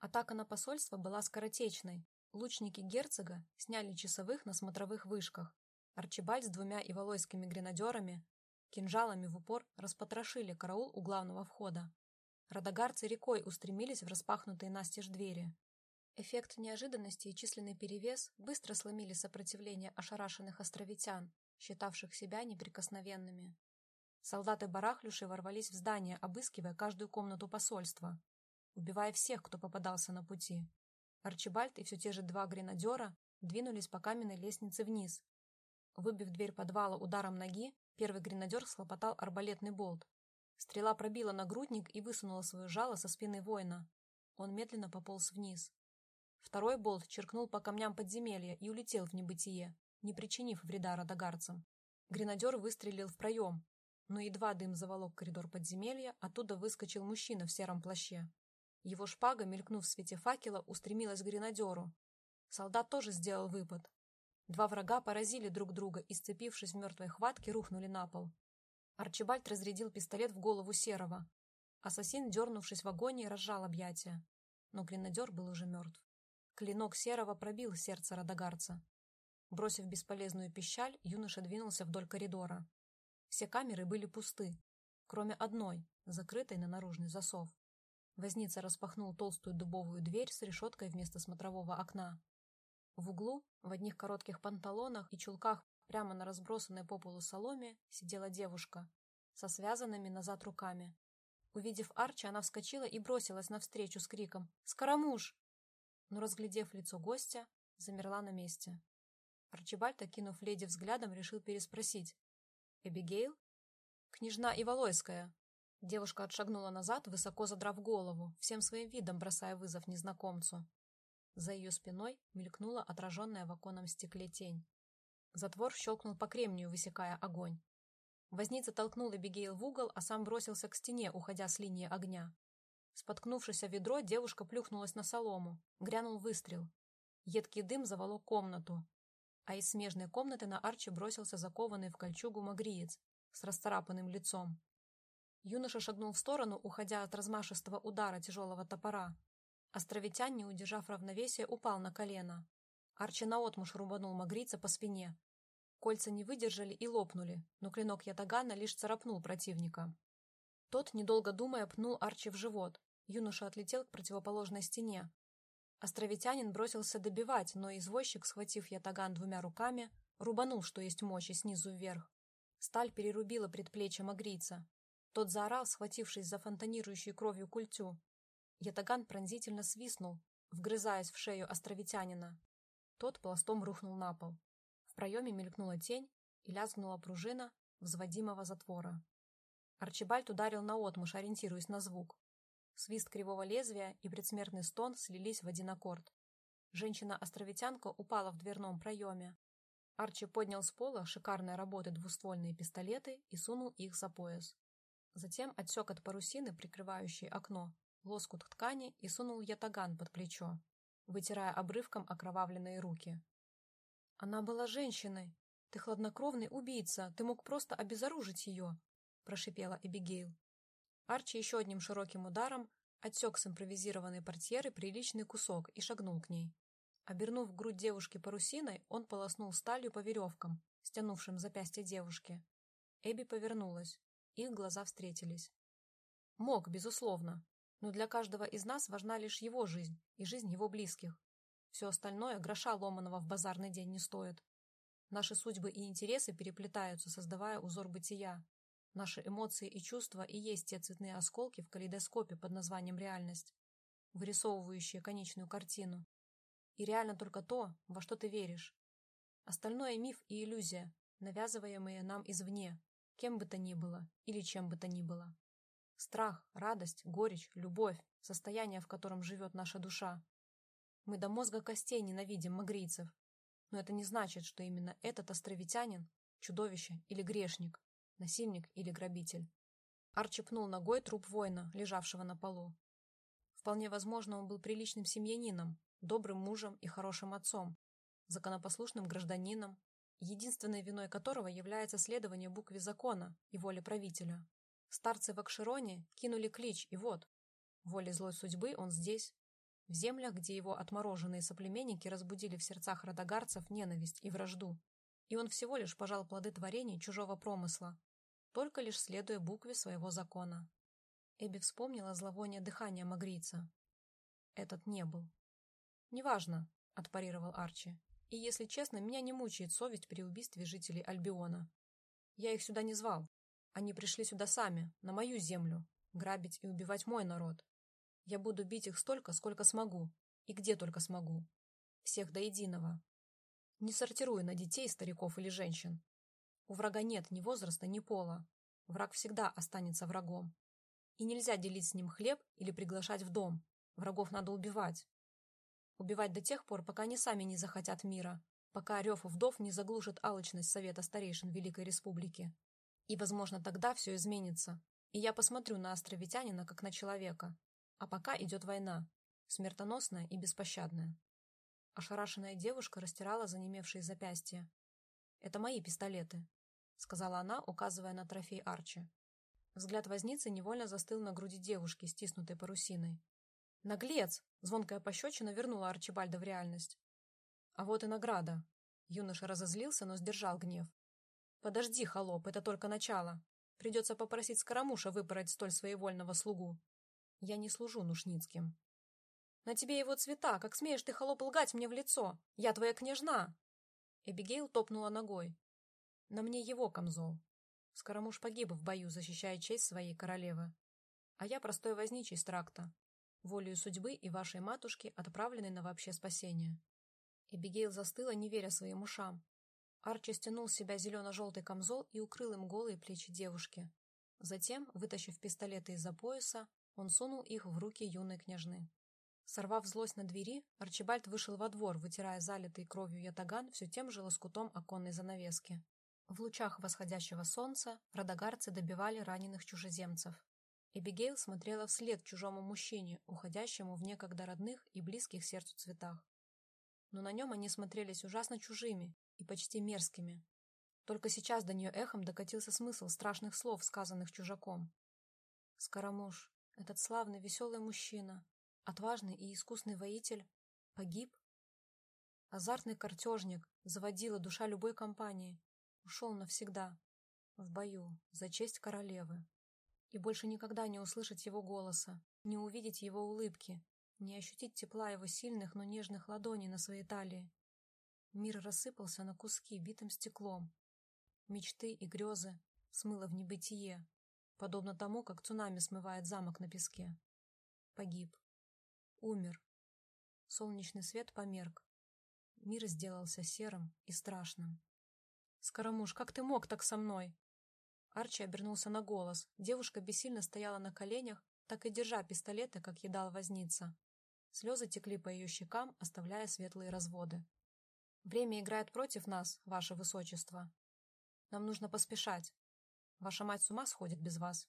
Атака на посольство была скоротечной. Лучники герцога сняли часовых на смотровых вышках. Арчибальд с двумя иволойскими гренадерами кинжалами в упор распотрошили караул у главного входа. Радагарцы рекой устремились в распахнутые настежь двери. Эффект неожиданности и численный перевес быстро сломили сопротивление ошарашенных островитян, считавших себя неприкосновенными. Солдаты барахлюши ворвались в здание, обыскивая каждую комнату посольства, убивая всех, кто попадался на пути. Арчибальд и все те же два гренадера двинулись по каменной лестнице вниз. Выбив дверь подвала ударом ноги, первый гренадер схлопотал арбалетный болт, Стрела пробила нагрудник и высунула свое жало со спины воина. Он медленно пополз вниз. Второй болт черкнул по камням подземелья и улетел в небытие, не причинив вреда радагарцам. Гренадер выстрелил в проем, но едва дым заволок коридор подземелья, оттуда выскочил мужчина в сером плаще. Его шпага, мелькнув в свете факела, устремилась к гренадеру. Солдат тоже сделал выпад. Два врага поразили друг друга и, сцепившись в мертвой хватке, рухнули на пол. Арчибальд разрядил пистолет в голову Серого. Ассасин, дернувшись в агонии, разжал объятия. Но гренадер был уже мертв. Клинок Серого пробил сердце Радагарца. Бросив бесполезную пищаль, юноша двинулся вдоль коридора. Все камеры были пусты, кроме одной, закрытой на наружный засов. Возница распахнул толстую дубовую дверь с решеткой вместо смотрового окна. В углу, в одних коротких панталонах и чулках Прямо на разбросанной по полу соломе сидела девушка со связанными назад руками. Увидев Арчи, она вскочила и бросилась навстречу с криком «Скоромуш!», но, разглядев лицо гостя, замерла на месте. Арчибальд, окинув леди взглядом, решил переспросить. «Эбигейл?» «Княжна Иволойская». Девушка отшагнула назад, высоко задрав голову, всем своим видом бросая вызов незнакомцу. За ее спиной мелькнула отраженная в оконном стекле тень. Затвор щелкнул по кремнию, высекая огонь. Возница толкнул Эбигейл в угол, а сам бросился к стене, уходя с линии огня. Споткнувшись о ведро, девушка плюхнулась на солому. Грянул выстрел. Едкий дым заволок комнату. А из смежной комнаты на Арчи бросился закованный в кольчугу магриец с расцарапанным лицом. Юноша шагнул в сторону, уходя от размашистого удара тяжелого топора. Островитян, не удержав равновесия, упал на колено. Арчи наотмашь рубанул магрица по спине. Кольца не выдержали и лопнули, но клинок ятагана лишь царапнул противника. Тот, недолго думая, пнул Арчи в живот. Юноша отлетел к противоположной стене. Островитянин бросился добивать, но извозчик, схватив ятаган двумя руками, рубанул, что есть мочи, снизу вверх. Сталь перерубила предплечье магрица. Тот заорал, схватившись за фонтанирующую кровью культю. Ятаган пронзительно свистнул, вгрызаясь в шею островитянина. Тот пластом рухнул на пол. В проеме мелькнула тень и лязгнула пружина взводимого затвора. Арчибальд ударил наотмашь, ориентируясь на звук. Свист кривого лезвия и предсмертный стон слились в один аккорд. Женщина-островитянка упала в дверном проеме. Арчи поднял с пола шикарной работы двуствольные пистолеты и сунул их за пояс. Затем отсек от парусины, прикрывающей окно, лоскут ткани и сунул ятаган под плечо вытирая обрывком окровавленные руки. «Она была женщиной. Ты хладнокровный убийца. Ты мог просто обезоружить ее», — прошипела Эбигейл. Арчи еще одним широким ударом отсек с импровизированной портьеры приличный кусок и шагнул к ней. Обернув грудь девушки парусиной, он полоснул сталью по веревкам, стянувшим запястье девушки. Эбби повернулась. Их глаза встретились. Мог, безусловно, но для каждого из нас важна лишь его жизнь и жизнь его близких. Все остальное гроша ломаного в базарный день не стоит. Наши судьбы и интересы переплетаются, создавая узор бытия. Наши эмоции и чувства и есть те цветные осколки в калейдоскопе под названием реальность, вырисовывающие конечную картину. И реально только то, во что ты веришь. Остальное миф и иллюзия, навязываемые нам извне, кем бы то ни было или чем бы то ни было. Страх, радость, горечь, любовь, состояние, в котором живет наша душа. Мы до мозга костей ненавидим магрийцев, но это не значит, что именно этот островитянин – чудовище или грешник, насильник или грабитель. Арчи пнул ногой труп воина, лежавшего на полу. Вполне возможно, он был приличным семьянином, добрым мужем и хорошим отцом, законопослушным гражданином, единственной виной которого является следование букве закона и воле правителя. Старцы в Акшироне кинули клич, и вот, волей злой судьбы он здесь. в землях, где его отмороженные соплеменники разбудили в сердцах родогарцев ненависть и вражду, и он всего лишь пожал плоды творений чужого промысла, только лишь следуя букве своего закона. Эбби вспомнила зловоние дыхания магрийца. Этот не был. «Неважно», — отпарировал Арчи. «И, если честно, меня не мучает совесть при убийстве жителей Альбиона. Я их сюда не звал. Они пришли сюда сами, на мою землю, грабить и убивать мой народ. Я буду бить их столько, сколько смогу, и где только смогу. Всех до единого. Не сортируя на детей, стариков или женщин. У врага нет ни возраста, ни пола. Враг всегда останется врагом. И нельзя делить с ним хлеб или приглашать в дом. Врагов надо убивать. Убивать до тех пор, пока они сами не захотят мира, пока рев вдов не заглушит алчность Совета Старейшин Великой Республики. И, возможно, тогда все изменится, и я посмотрю на островитянина как на человека. А пока идет война, смертоносная и беспощадная. Ошарашенная девушка растирала занемевшие запястья. «Это мои пистолеты», — сказала она, указывая на трофей Арчи. Взгляд возницы невольно застыл на груди девушки, стиснутой парусиной. «Наглец!» — звонкая пощечина вернула Арчибальда в реальность. «А вот и награда!» Юноша разозлился, но сдержал гнев. «Подожди, холоп, это только начало. Придется попросить Скоромуша выпороть столь своевольного слугу. Я не служу Нушницким. На тебе его цвета, как смеешь ты, холоп, лгать мне в лицо? Я твоя княжна!» Эбигейл топнула ногой. «На мне его камзол. Скоромуш погиб в бою, защищая честь своей королевы. А я простой возничий с тракта, волею судьбы и вашей матушки, отправленный на вообще спасение». Эбигейл застыла, не веря своим ушам. Арчи стянул с себя зелено-желтый камзол и укрыл им голые плечи девушки. Затем, вытащив пистолеты из-за пояса, он сунул их в руки юной княжны. Сорвав злость на двери, Арчибальд вышел во двор, вытирая залитый кровью ятаган все тем же лоскутом оконной занавески. В лучах восходящего солнца родогарцы добивали раненых чужеземцев. Эбигейл смотрела вслед чужому мужчине, уходящему в некогда родных и близких сердцу цветах. Но на нем они смотрелись ужасно чужими и почти мерзкими. Только сейчас до нее эхом докатился смысл страшных слов, сказанных чужаком. Скоромуш, этот славный, веселый мужчина, отважный и искусный воитель, погиб? Азартный картежник, заводила душа любой компании, ушел навсегда, в бою, за честь королевы. И больше никогда не услышать его голоса, не увидеть его улыбки, не ощутить тепла его сильных, но нежных ладоней на своей талии. Мир рассыпался на куски битым стеклом. Мечты и грезы смыло в небытие, подобно тому, как цунами смывает замок на песке. Погиб. Умер. Солнечный свет померк. Мир сделался серым и страшным. «Скоромуш, как ты мог так со мной?» Арчи обернулся на голос. Девушка бессильно стояла на коленях, так и держа пистолеты, как едал возница. Слезы текли по ее щекам, оставляя светлые разводы. Время играет против нас, ваше высочество. Нам нужно поспешать. Ваша мать с ума сходит без вас.